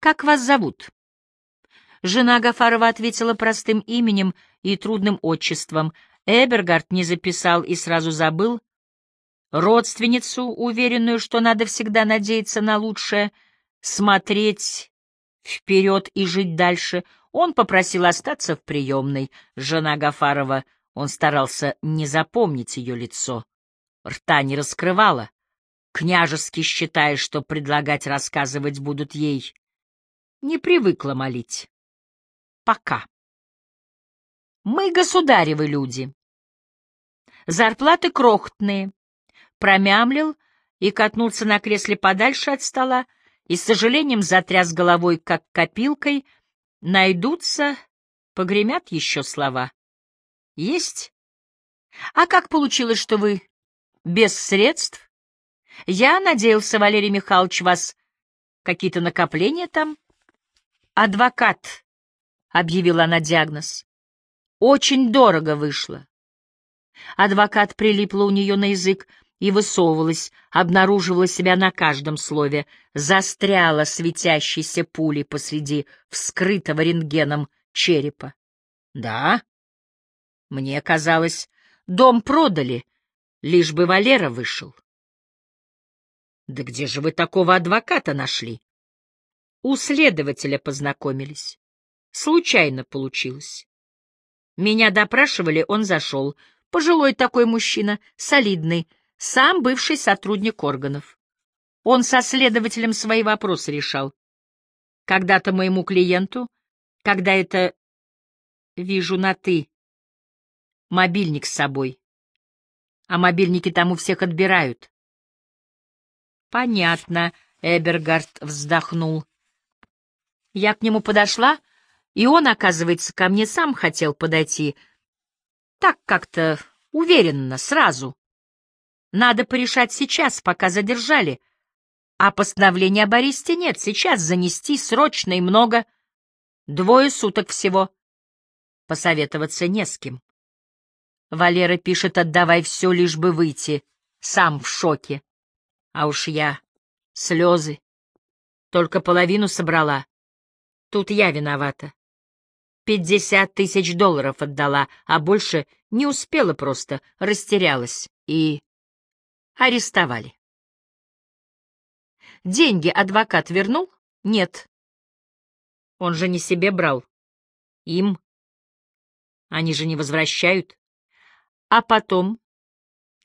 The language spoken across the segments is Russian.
«Как вас зовут?» Жена Гафарова ответила простым именем и трудным отчеством. Эбергард не записал и сразу забыл. Родственницу, уверенную, что надо всегда надеяться на лучшее, смотреть вперед и жить дальше, он попросил остаться в приемной. Жена Гафарова, он старался не запомнить ее лицо. Рта не раскрывала, княжески считая, что предлагать рассказывать будут ей. Не привыкла молить. Пока. Мы государевы люди. Зарплаты крохотные. Промямлил и катнулся на кресле подальше от стола и с сожалением затряс головой, как копилкой. Найдутся, погремят еще слова. Есть? А как получилось, что вы без средств? Я надеялся, Валерий Михайлович, вас какие-то накопления там? Адвокат, — объявила она диагноз. Очень дорого вышло. Адвокат прилипла у нее на язык и высовывалась, обнаруживала себя на каждом слове, застряла светящейся пулей посреди вскрытого рентгеном черепа. Да, мне казалось, дом продали, лишь бы Валера вышел. Да где же вы такого адвоката нашли? У следователя познакомились. Случайно получилось. Меня допрашивали, он зашел. Пожилой такой мужчина, солидный, сам бывший сотрудник органов. Он со следователем свои вопросы решал. Когда-то моему клиенту, когда это вижу на «ты», мобильник с собой. А мобильники там у всех отбирают. Понятно, Эбергард вздохнул. Я к нему подошла, и он, оказывается, ко мне сам хотел подойти. Так как-то уверенно, сразу. Надо порешать сейчас, пока задержали. А постановления об аресте нет. Сейчас занести срочно и много. Двое суток всего. Посоветоваться не с кем. Валера пишет «отдавай все, лишь бы выйти». Сам в шоке. А уж я... Слезы. Только половину собрала. Тут я виновата. Пятьдесят тысяч долларов отдала, а больше не успела просто, растерялась. И арестовали. Деньги адвокат вернул? Нет. Он же не себе брал. Им. Они же не возвращают. А потом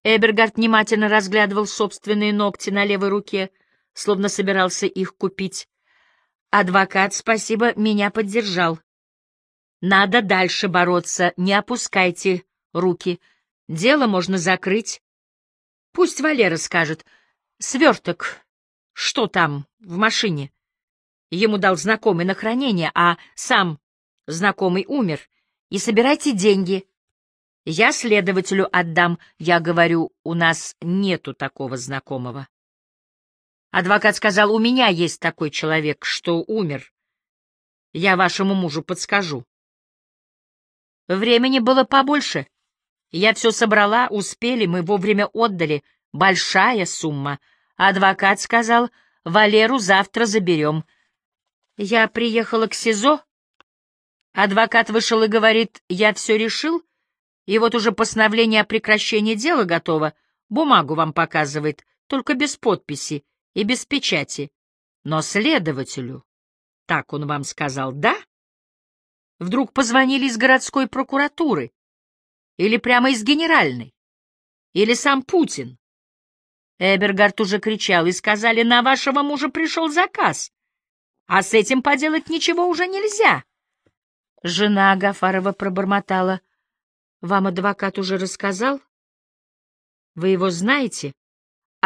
Эбергард внимательно разглядывал собственные ногти на левой руке, словно собирался их купить. Адвокат, спасибо, меня поддержал. Надо дальше бороться, не опускайте руки. Дело можно закрыть. Пусть Валера скажет. Сверток, что там в машине? Ему дал знакомый на хранение, а сам знакомый умер. И собирайте деньги. Я следователю отдам. Я говорю, у нас нету такого знакомого. Адвокат сказал, у меня есть такой человек, что умер. Я вашему мужу подскажу. Времени было побольше. Я все собрала, успели, мы вовремя отдали. Большая сумма. Адвокат сказал, Валеру завтра заберем. Я приехала к СИЗО. Адвокат вышел и говорит, я все решил, и вот уже постановление о прекращении дела готово, бумагу вам показывает, только без подписи и без печати. Но следователю, так он вам сказал, да? Вдруг позвонили из городской прокуратуры? Или прямо из генеральной? Или сам Путин? Эбергард уже кричал, и сказали, на вашего мужа пришел заказ, а с этим поделать ничего уже нельзя. Жена Агафарова пробормотала — вам адвокат уже рассказал? Вы его знаете?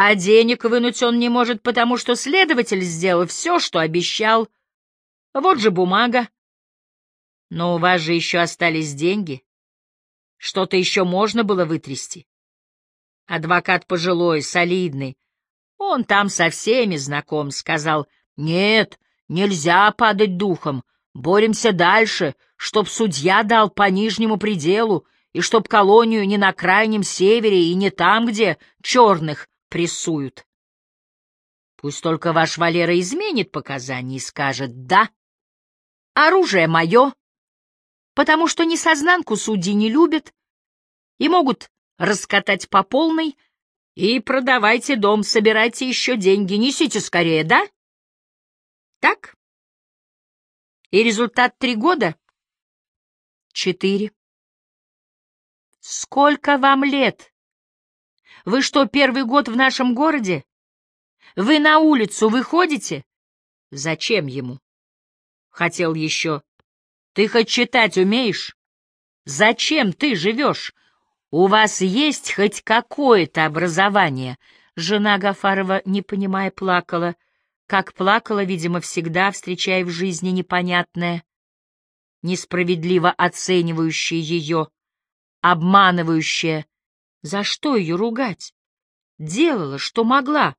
А денег вынуть он не может, потому что следователь сделал все, что обещал. Вот же бумага. Но у вас же еще остались деньги. Что-то еще можно было вытрясти. Адвокат пожилой, солидный. Он там со всеми знаком, сказал. Нет, нельзя падать духом. Боремся дальше, чтоб судья дал по нижнему пределу, и чтоб колонию не на крайнем севере и не там, где черных прессуют. Пусть только ваш Валера изменит показания и скажет «да». Оружие мое, потому что несознанку судьи не любят и могут раскатать по полной, и продавайте дом, собирайте еще деньги, несите скорее, да? Так? И результат три года? Четыре. Сколько вам лет? Вы что, первый год в нашем городе? Вы на улицу выходите? Зачем ему? Хотел еще. Ты хоть читать умеешь? Зачем ты живешь? У вас есть хоть какое-то образование? Жена Гафарова, не понимая, плакала, как плакала, видимо, всегда, встречая в жизни непонятное, несправедливо оценивающее ее, обманывающее. За что ее ругать? Делала, что могла,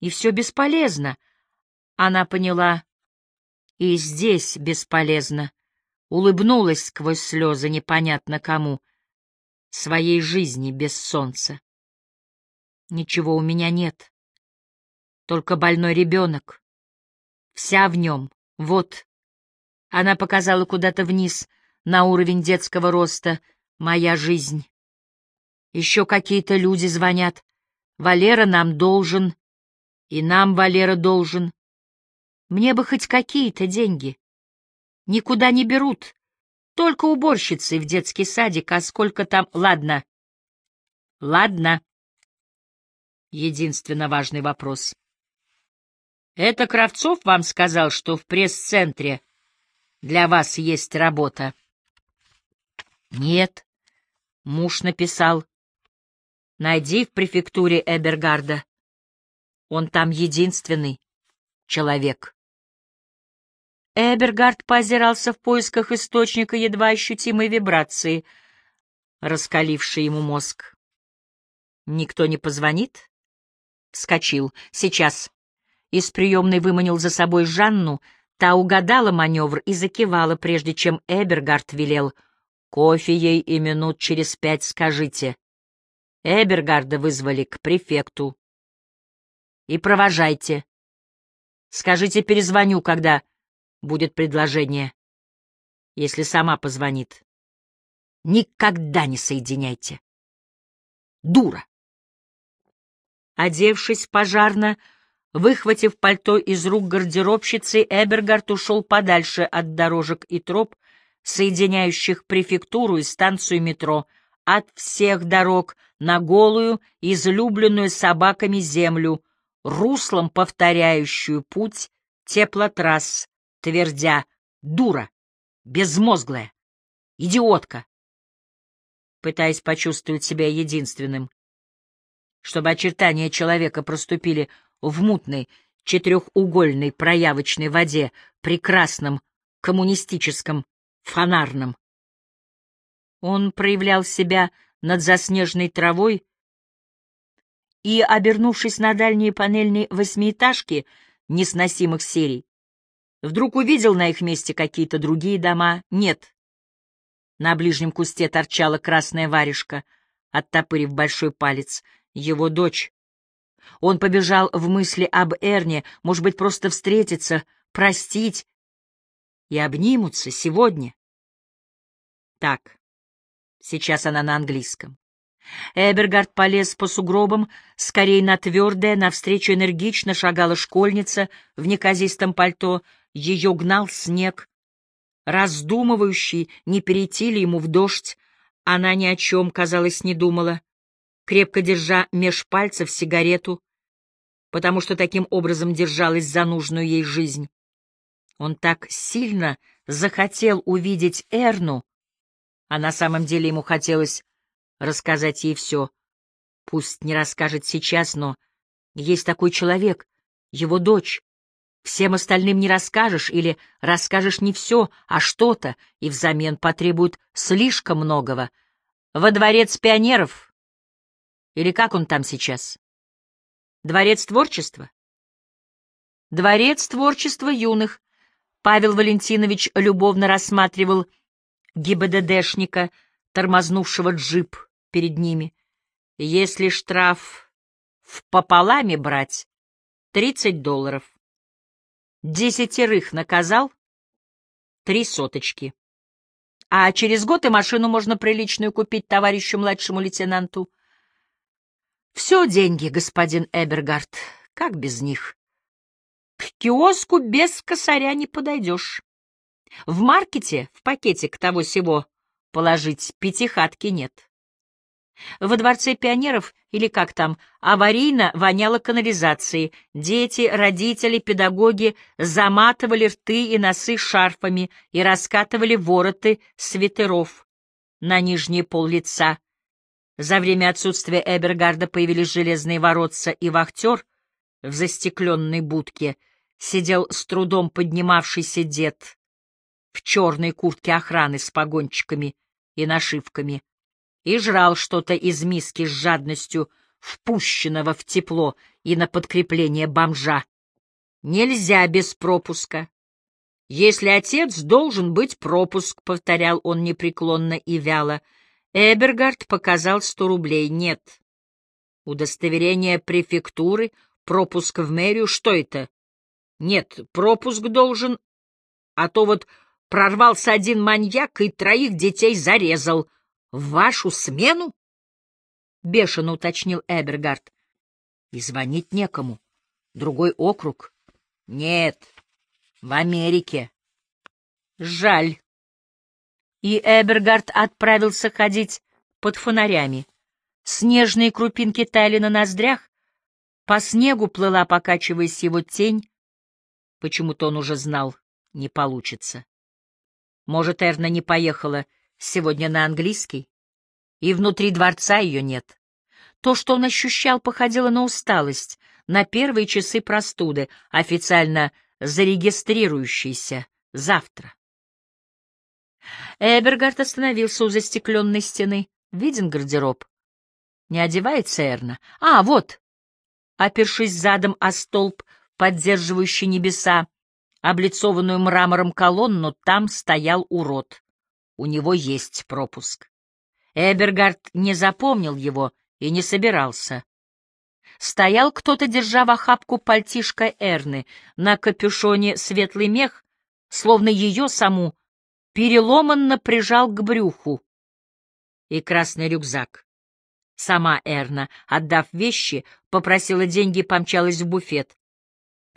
и все бесполезно. Она поняла, и здесь бесполезно. Улыбнулась сквозь слезы непонятно кому, своей жизни без солнца. Ничего у меня нет, только больной ребенок. Вся в нем, вот. Она показала куда-то вниз, на уровень детского роста, моя жизнь. Еще какие-то люди звонят. Валера нам должен, и нам Валера должен. Мне бы хоть какие-то деньги. Никуда не берут. Только уборщицы в детский садик, а сколько там... Ладно. Ладно. Единственно важный вопрос. Это Кравцов вам сказал, что в пресс-центре для вас есть работа? Нет. Муж написал. Найди в префектуре Эбергарда. Он там единственный человек. Эбергард поозирался в поисках источника едва ощутимой вибрации, раскалившей ему мозг. «Никто не позвонит?» Вскочил. «Сейчас». Из приемной выманил за собой Жанну, та угадала маневр и закивала, прежде чем Эбергард велел. «Кофе ей и минут через пять скажите». Эбергарда вызвали к префекту. «И провожайте. Скажите, перезвоню, когда будет предложение, если сама позвонит. Никогда не соединяйте. Дура. Одевшись пожарно, выхватив пальто из рук гардеробщицы, Эбергард ушел подальше от дорожек и троп, соединяющих префектуру и станцию метро, от всех дорог на голую, излюбленную собаками землю, руслом повторяющую путь теплотрасс, твердя «дура», «безмозглая», «идиотка», пытаясь почувствовать себя единственным, чтобы очертания человека проступили в мутной, четырехугольной проявочной воде, прекрасном, коммунистическом, фонарном. Он проявлял себя над заснеженной травой и, обернувшись на дальние панельные восьмиэтажки несносимых серий, Вдруг увидел на их месте какие-то другие дома? Нет. На ближнем кусте торчала красная варежка, оттопырив большой палец. Его дочь. Он побежал в мысли об Эрне, может быть, просто встретиться, простить и обнимутся сегодня. Так, сейчас она на английском. Эбергард полез по сугробам, скорее на твердое, навстречу энергично шагала школьница в неказистом пальто, ее гнал снег. Раздумывающий, не перейти ли ему в дождь, она ни о чем, казалось, не думала, крепко держа меж пальцев сигарету, потому что таким образом держалась за нужную ей жизнь. Он так сильно захотел увидеть Эрну, а на самом деле ему хотелось рассказать ей все. Пусть не расскажет сейчас, но есть такой человек, его дочь, Всем остальным не расскажешь или расскажешь не все, а что-то, и взамен потребуют слишком многого. Во дворец пионеров? Или как он там сейчас? Дворец творчества? Дворец творчества юных. Павел Валентинович любовно рассматривал ГИБДДшника, тормознувшего джип перед ними. Если штраф в пополаме брать, тридцать долларов. Десятерых наказал — три соточки. А через год и машину можно приличную купить товарищу младшему лейтенанту. Все деньги, господин Эбергард, как без них? К киоску без косаря не подойдешь. В маркете в пакетик того-сего положить пятихатки нет. Во дворце пионеров, или как там, аварийно воняло канализацией. Дети, родители, педагоги заматывали рты и носы шарфами и раскатывали вороты свитеров на нижний пол лица. За время отсутствия Эбергарда появились железные воротца, и вахтер в застекленной будке сидел с трудом поднимавшийся дед в черной куртке охраны с погончиками и нашивками и жрал что-то из миски с жадностью впущенного в тепло и на подкрепление бомжа. Нельзя без пропуска. Если отец должен быть пропуск, — повторял он непреклонно и вяло, — Эбергард показал сто рублей. Нет. Удостоверение префектуры, пропуск в мэрию, что это? Нет, пропуск должен, а то вот прорвался один маньяк и троих детей зарезал. В вашу смену? Бешено уточнил Эбергард. И звонить некому. Другой округ. Нет, в Америке. Жаль и Эбергард отправился ходить под фонарями. Снежные крупинки таяли на ноздрях, по снегу плыла, покачиваясь его тень. Почему-то он уже знал, не получится. Может, Эрна не поехала сегодня на английский, и внутри дворца ее нет. То, что он ощущал, походило на усталость, на первые часы простуды, официально зарегистрирующейся завтра. Эбергард остановился у застекленной стены. Виден гардероб? Не одевается Эрна? А, вот! Опершись задом о столб, поддерживающий небеса, облицованную мрамором колонну, там стоял урод. У него есть пропуск. Эбергард не запомнил его и не собирался. Стоял кто-то, держа в охапку пальтишко Эрны, на капюшоне светлый мех, словно ее саму переломанно прижал к брюху и красный рюкзак. Сама Эрна, отдав вещи, попросила деньги и помчалась в буфет.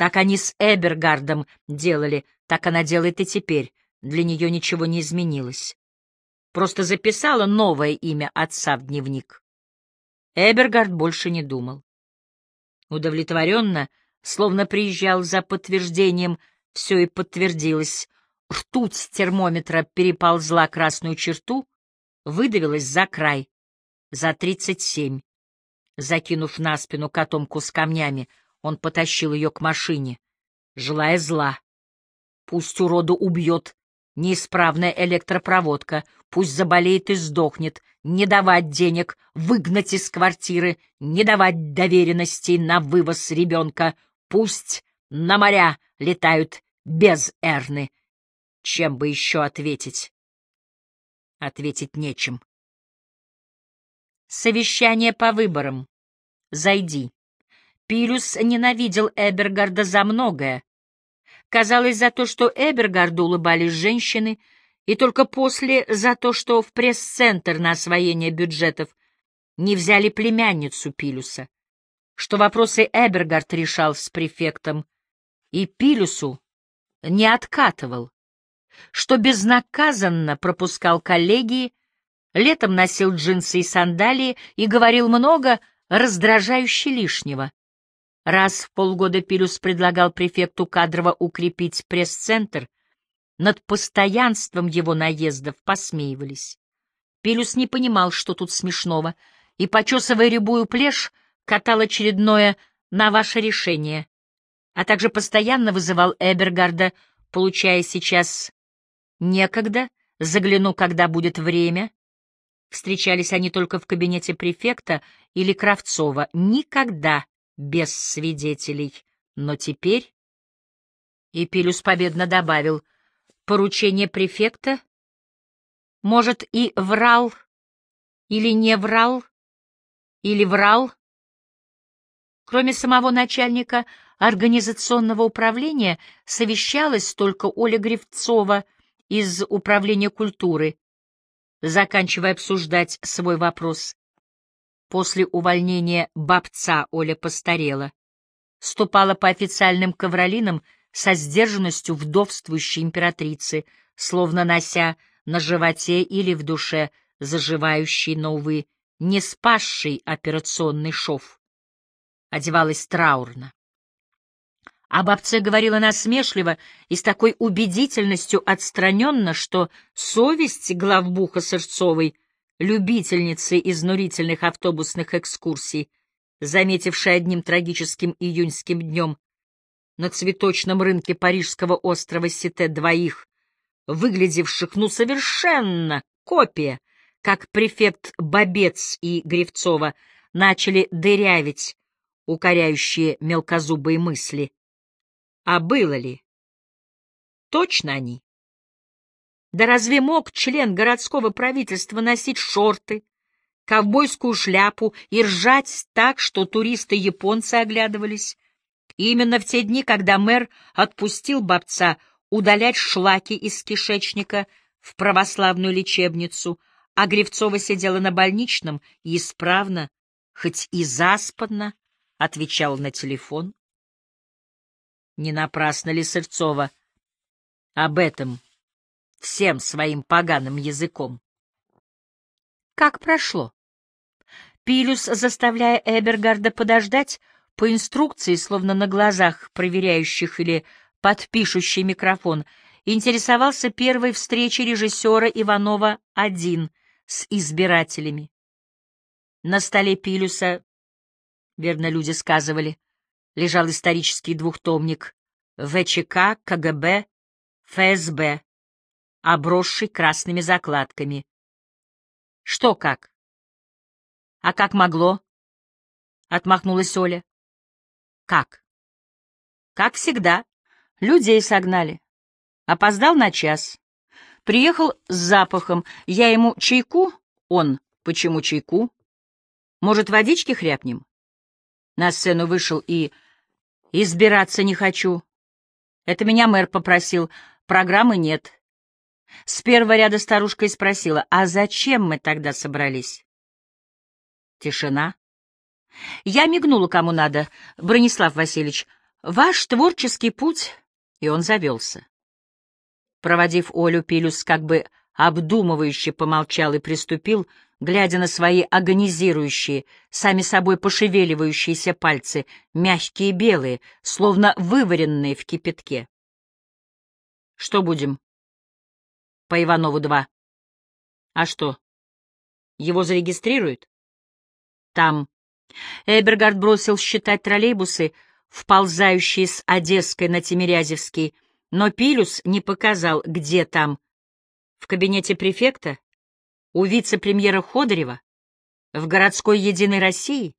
Так они с Эбергардом делали, так она делает и теперь. Для нее ничего не изменилось. Просто записала новое имя отца в дневник. Эбергард больше не думал. Удовлетворенно, словно приезжал за подтверждением, все и подтвердилось — Ртуть термометра переползла красную черту, выдавилась за край, за тридцать семь. Закинув на спину котомку с камнями, он потащил ее к машине, желая зла. Пусть уроду убьет неисправная электропроводка, пусть заболеет и сдохнет, не давать денег, выгнать из квартиры, не давать доверенностей на вывоз ребенка, пусть на моря летают без Эрны, чем бы еще ответить? Ответить нечем. Совещание по выборам. Зайди. Пилюс ненавидел Эбергарда за многое. Казалось, за то, что Эбергарду улыбались женщины, и только после за то, что в пресс-центр на освоение бюджетов не взяли племянницу Пилюса, что вопросы Эбергард решал с префектом, и Пилюсу не откатывал что безнаказанно пропускал коллегии, летом носил джинсы и сандалии и говорил много раздражающе лишнего. Раз в полгода Пилюс предлагал префекту кадрово укрепить пресс-центр, над постоянством его наездов посмеивались. Пилюс не понимал, что тут смешного, и, почесывая рябую плешь, катал очередное «на ваше решение», а также постоянно вызывал Эбергарда, получая сейчас Некогда, загляну, когда будет время. Встречались они только в кабинете префекта или Кравцова, никогда без свидетелей. Но теперь... И Пилюс победно добавил, поручение префекта? Может, и врал, или не врал, или врал? Кроме самого начальника, организационного управления совещалась только Оля Гривцова из Управления культуры, заканчивая обсуждать свой вопрос. После увольнения бабца Оля постарела, ступала по официальным ковролинам со сдержанностью вдовствующей императрицы, словно нося на животе или в душе заживающий, но, увы, не спасший операционный шов. Одевалась траурно. Об отце говорила насмешливо и с такой убедительностью отстраненно, что совесть главбуха Сырцовой, любительницы изнурительных автобусных экскурсий, заметившая одним трагическим июньским днем на цветочном рынке парижского острова Сите двоих, выглядевших, ну, совершенно копия, как префект Бобец и Гривцова начали дырявить укоряющие мелкозубые мысли. А было ли? Точно они? Да разве мог член городского правительства носить шорты, ковбойскую шляпу и ржать так, что туристы-японцы оглядывались? именно в те дни, когда мэр отпустил бабца удалять шлаки из кишечника в православную лечебницу, а Гривцова сидела на больничном и исправно, хоть и заспанно, отвечала на телефон. Не напрасно ли Сырцова об этом всем своим поганым языком? Как прошло? Пилюс, заставляя Эбергарда подождать, по инструкции, словно на глазах проверяющих или подпишущий микрофон, интересовался первой встречей режиссера Иванова-1 с избирателями. На столе Пилюса, верно люди сказывали, лежал исторический двухтомник ВЧК, КГБ, ФСБ, обросший красными закладками. Что как? А как могло? Отмахнулась Оля. Как? Как всегда. Людей согнали. Опоздал на час. Приехал с запахом. Я ему чайку? Он. Почему чайку? Может, водички хряпнем? На сцену вышел и... Избираться не хочу. Это меня мэр попросил. Программы нет. С первого ряда старушка и спросила, а зачем мы тогда собрались? Тишина. Я мигнула кому надо. Бронислав Васильевич, ваш творческий путь... И он завелся. Проводив Олю, Пилюс как бы обдумывающе помолчал и приступил, глядя на свои агонизирующие, сами собой пошевеливающиеся пальцы, мягкие белые, словно вываренные в кипятке. Что будем? По Иванову-2. А что? Его зарегистрируют? Там Эбергард бросил считать троллейбусы, вползающие с Одесской на Тимирязевский, но Пилюс не показал, где там. В кабинете префекта? У вице-премьера Ходорева? В городской Единой России?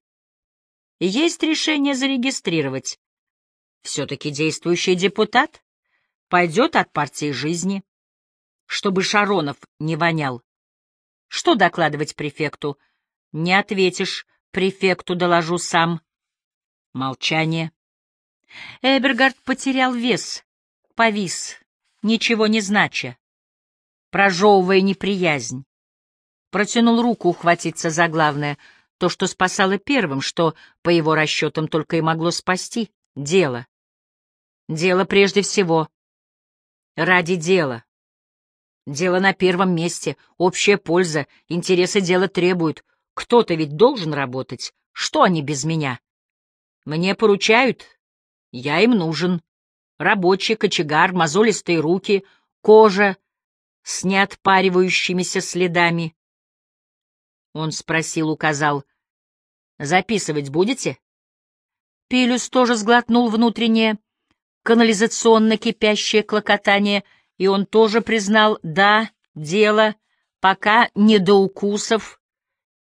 Есть решение зарегистрировать. Все-таки действующий депутат пойдет от партии жизни, чтобы Шаронов не вонял. Что докладывать префекту? Не ответишь, Префекту доложу сам. Молчание. Эбергард потерял вес, повис, ничего не знача, прожевывая неприязнь. Протянул руку ухватиться за главное, то, что спасало первым, что, по его расчетам, только и могло спасти — дело. Дело прежде всего. Ради дела. Дело на первом месте, общая польза, интересы дела требуют, кто-то ведь должен работать. Что они без меня? Мне поручают. Я им нужен. Рабочий кочегар, мозолистые руки, кожа с неотпаривающимися следами. Он спросил, указал. «Записывать будете?» Пилюс тоже сглотнул внутреннее, канализационно кипящее клокотание, и он тоже признал, да, дело, пока не до укусов,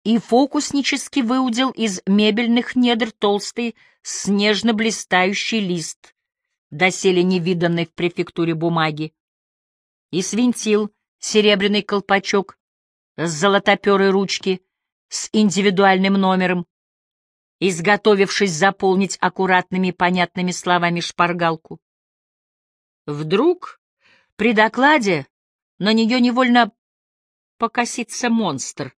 и фокуснически выудил из мебельных недр толстый снежно-блистающий лист, доселе невиданный в префектуре бумаги, и свинтил серебряный колпачок с золотоперой ручки с индивидуальным номером. изготовившись заполнить аккуратными понятными словами шпаргалку. Вдруг при докладе на нее невольно покосится монстр,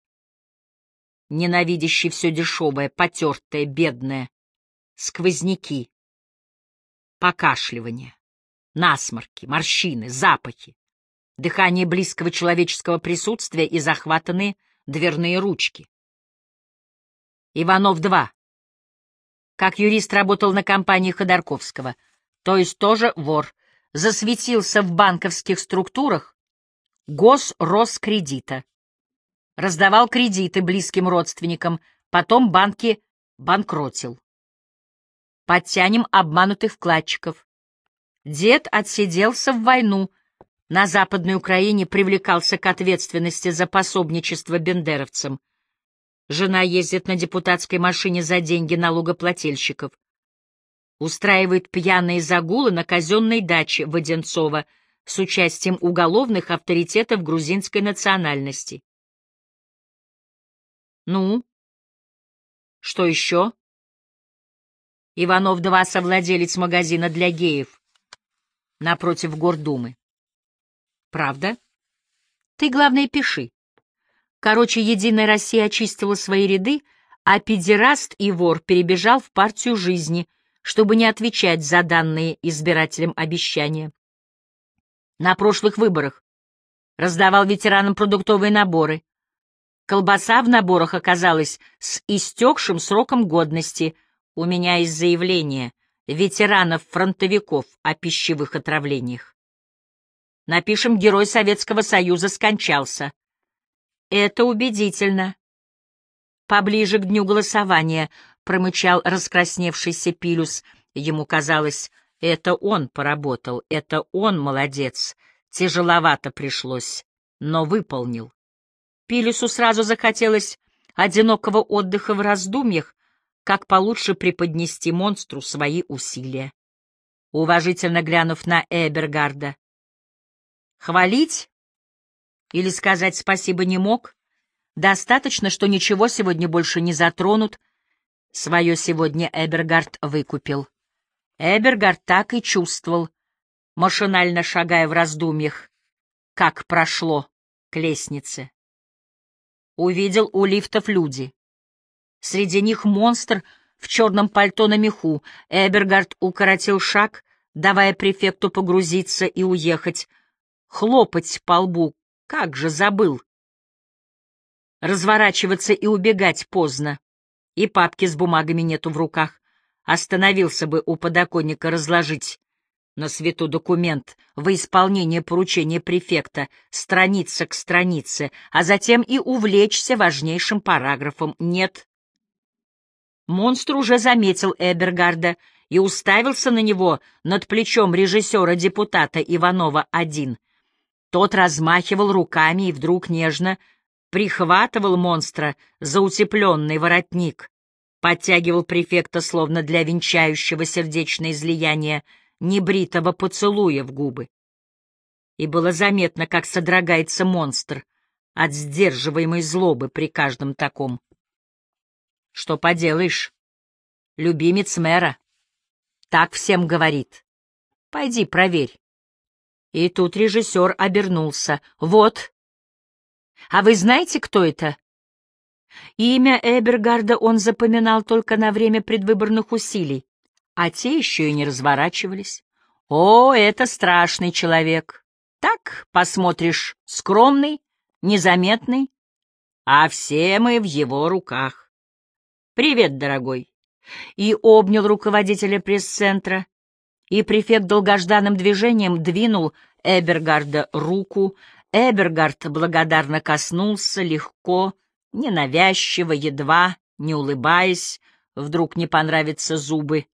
ненавидящий все дешевое, потертое, бедное, сквозняки, покашливание, насморки, морщины, запахи, дыхание близкого человеческого присутствия и захватанные дверные ручки. Иванов-2. Как юрист работал на компании Ходорковского, то есть тоже вор, засветился в банковских структурах Госроскредита. Раздавал кредиты близким родственникам, потом банки банкротил. Подтянем обманутых вкладчиков. Дед отсиделся в войну, на Западной Украине привлекался к ответственности за пособничество бендеровцам. Жена ездит на депутатской машине за деньги налогоплательщиков. Устраивает пьяные загулы на казенной даче Воденцова с участием уголовных авторитетов грузинской национальности. Ну? Что еще? Иванов-2 совладелец магазина для геев напротив Гордумы. Правда? Ты, главное, пиши. Короче, Единая Россия очистила свои ряды, а педераст и вор перебежал в партию жизни, чтобы не отвечать за данные избирателям обещания. На прошлых выборах раздавал ветеранам продуктовые наборы. Колбаса в наборах оказалась с истекшим сроком годности. У меня есть заявление ветеранов-фронтовиков о пищевых отравлениях. Напишем «Герой Советского Союза скончался». Это убедительно. Поближе к дню голосования промычал раскрасневшийся Пилюс. Ему казалось, это он поработал, это он молодец. Тяжеловато пришлось, но выполнил. Пилюсу сразу захотелось одинокого отдыха в раздумьях, как получше преподнести монстру свои усилия. Уважительно глянув на Эбергарда, Хвалить или сказать спасибо не мог. Достаточно, что ничего сегодня больше не затронут. Свое сегодня Эбергард выкупил. Эбергард так и чувствовал, машинально шагая в раздумьях, как прошло к лестнице. Увидел у лифтов люди. Среди них монстр в черном пальто на меху. Эбергард укоротил шаг, давая префекту погрузиться и уехать, хлопать по лбу, как же забыл. Разворачиваться и убегать поздно, и папки с бумагами нету в руках. Остановился бы у подоконника разложить на свету документ во исполнение поручения префекта, страница к странице, а затем и увлечься важнейшим параграфом. Нет. Монстр уже заметил Эбергарда и уставился на него над плечом режиссера-депутата Иванова-1 — тот размахивал руками и вдруг нежно прихватывал монстра за утепленный воротник, подтягивал префекта словно для венчающего сердечное излияния небритого поцелуя в губы. И было заметно, как содрогается монстр от сдерживаемой злобы при каждом таком. Что поделаешь, любимец мэра, так всем говорит. Пойди проверь. И тут режиссер обернулся. «Вот. А вы знаете, кто это?» Имя Эбергарда он запоминал только на время предвыборных усилий, а те еще и не разворачивались. «О, это страшный человек. Так, посмотришь, скромный, незаметный, а все мы в его руках. Привет, дорогой!» И обнял руководителя пресс-центра, и префект долгожданным движением двинул Эбергарда руку. Эбергард благодарно коснулся, легко, ненавязчиво, едва, не улыбаясь, вдруг не понравятся зубы.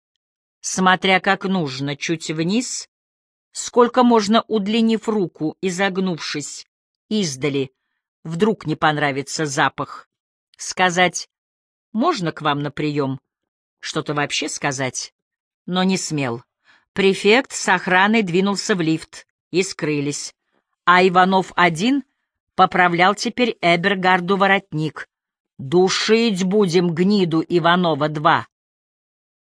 Смотря как нужно, чуть вниз, сколько можно удлинив руку и загнувшись, издали, вдруг не понравится запах. Сказать «можно к вам на прием?» Что-то вообще сказать, но не смел. Префект с охраной двинулся в лифт и скрылись, а Иванов один поправлял теперь Эбергарду воротник, Душить будем гниду Иванова-2.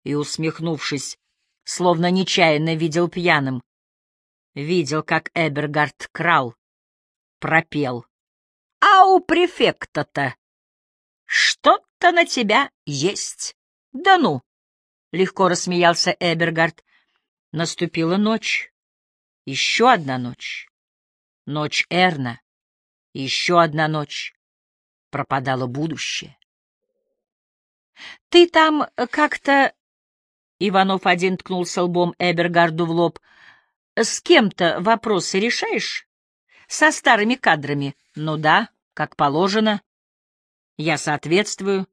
И, усмехнувшись, словно нечаянно видел пьяным, видел, как Эбергард крал, пропел. А у префекта-то что-то на тебя есть. Да ну! — легко рассмеялся Эбергард. Наступила ночь. Еще одна ночь. Ночь Эрна. Еще одна ночь. Пропадало будущее. Ты там как-то... Иванов один ткнулся лбом Эбергарду в лоб. С кем-то вопросы решаешь? Со старыми кадрами? Ну да, как положено. Я соответствую.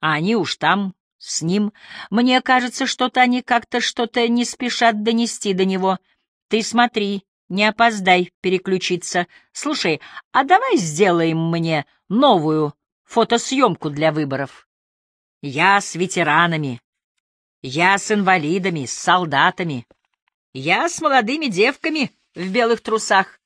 А они уж там, с ним. Мне кажется, что-то они как-то что-то не спешат донести до него. Ты смотри, не опоздай переключиться. Слушай, а давай сделаем мне новую фотосъемку для выборов. Я с ветеранами, я с инвалидами, с солдатами, я с молодыми девками в белых трусах.